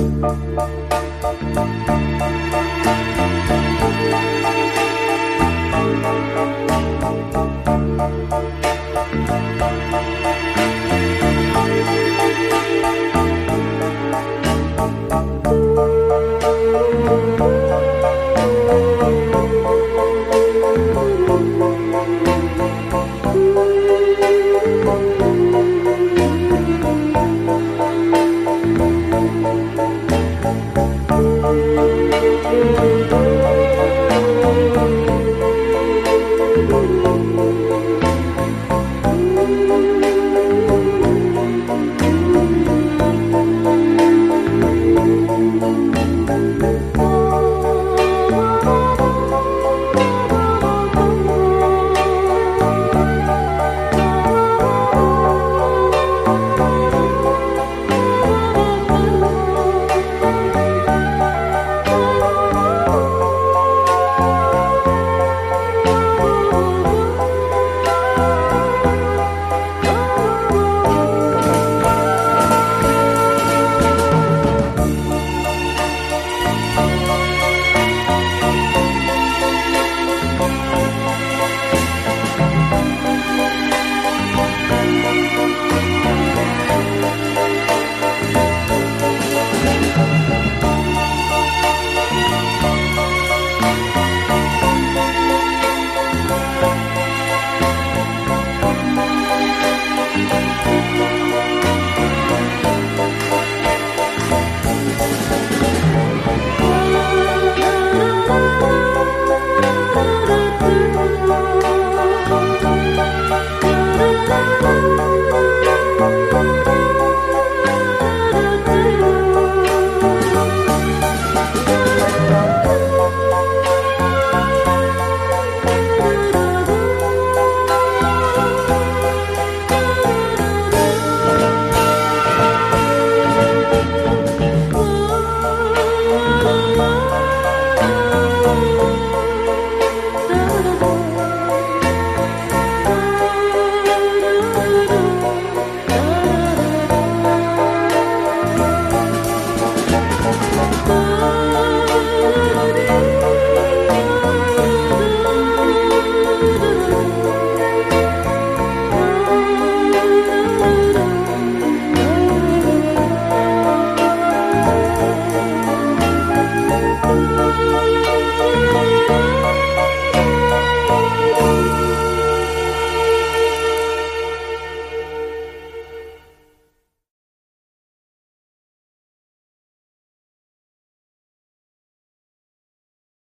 Música